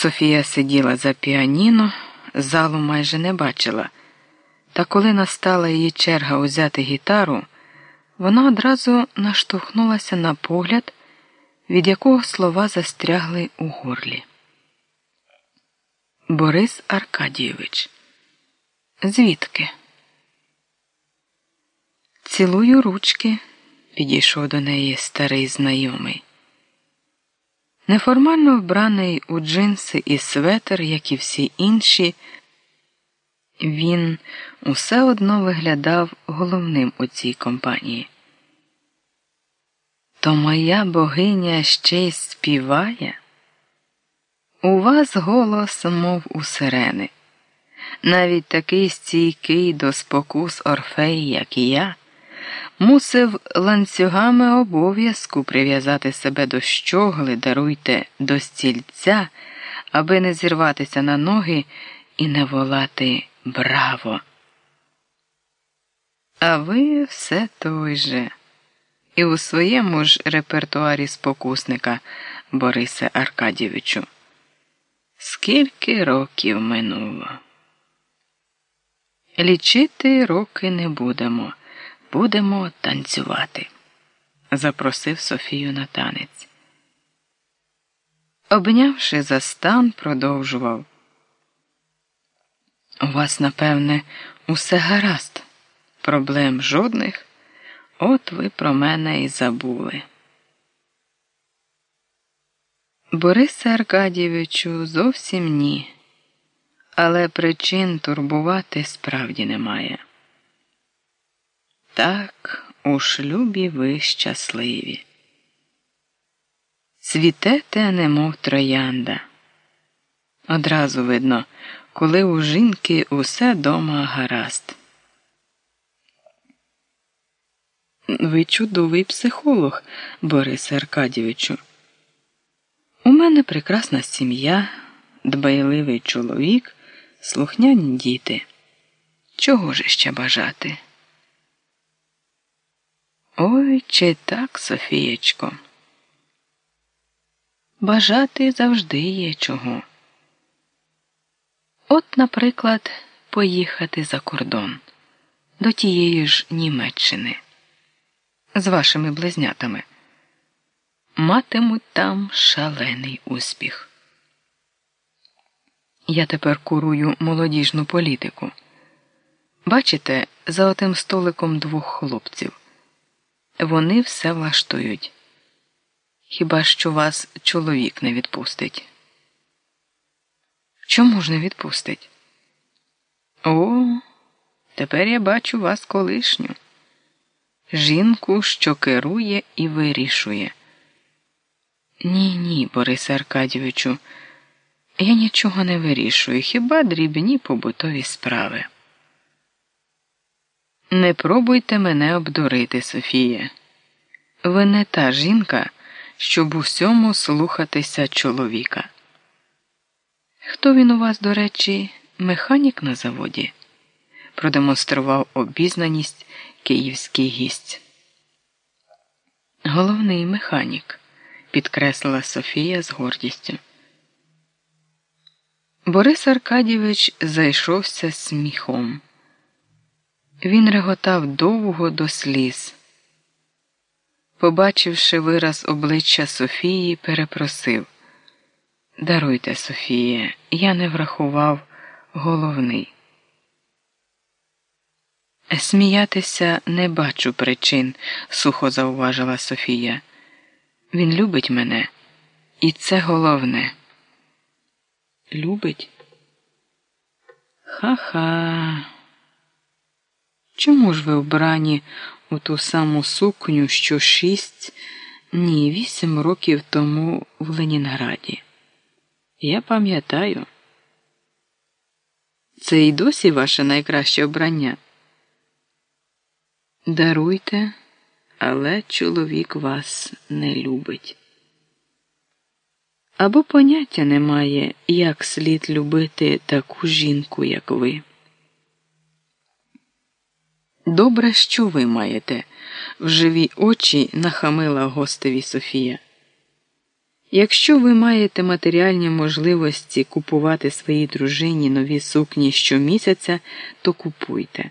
Софія сиділа за піаніно, залу майже не бачила, та коли настала її черга узяти гітару, вона одразу наштовхнулася на погляд, від якого слова застрягли у горлі. Борис Аркадійович. Звідки? Цілую ручки, підійшов до неї старий знайомий. Неформально вбраний у джинси і светер, як і всі інші, він усе одно виглядав головним у цій компанії. То моя богиня ще й співає. У вас голос, мов у сирени. Навіть такий стійкий до спокус Орфей, як і я, мусив ланцюгами обов'язку прив'язати себе до щогли, даруйте до стільця, аби не зірватися на ноги і не волати браво. А ви все той же. І у своєму ж репертуарі спокусника Борисе Аркадійовичу. Скільки років минуло? Лічити роки не будемо, будемо танцювати, запросив Софію на танець. Обнявши за стан, продовжував. У вас, напевне, усе гаразд, проблем жодних. От ви про мене і забули. Борисе Аркадійовичу, зовсім ні, але причин турбувати справді немає. Так, у шлюбі ви щасливі. Цвітете, немов троянда. Одразу видно, коли у жінки усе дома гаразд. Ви чудовий психолог, Борисе Аркадійовичу. У мене прекрасна сім'я, дбайливий чоловік, слухняні діти. Чого ж ще бажати? Ой, чи так, Софієчко? Бажати завжди є чого. От, наприклад, поїхати за кордон до тієї ж Німеччини з вашими близнятами матимуть там шалений успіх. Я тепер курую молодіжну політику. Бачите, за отим столиком двох хлопців. Вони все влаштують. Хіба що вас чоловік не відпустить? Чому ж не відпустить? О, тепер я бачу вас колишню. Жінку, що керує і вирішує. Ні, ні, Борисе Аркадійовичу, я нічого не вирішую, хіба дрібні побутові справи. Не пробуйте мене обдурити, Софія. Ви не та жінка, щоб усьому слухатися чоловіка. Хто він у вас, до речі, механік на заводі? продемонстрував обізнаність київський гість. Головний механік підкреслила Софія з гордістю. Борис Аркадійович зайшовся сміхом. Він реготав довго до сліз. Побачивши вираз обличчя Софії, перепросив Даруйте, Софія, я не врахував головний. Сміятися не бачу причин, сухо зауважила Софія. Він любить мене, і це головне. Любить? Ха-ха. Чому ж ви вбрані у ту саму сукню, що шість, ні, вісім років тому в Ленінграді? Я пам'ятаю. Це й досі ваше найкраще обрання. Даруйте але чоловік вас не любить. Або поняття немає, як слід любити таку жінку, як ви. Добре, що ви маєте, в живі очі нахамила гостеві Софія. Якщо ви маєте матеріальні можливості купувати своїй дружині нові сукні щомісяця, то купуйте.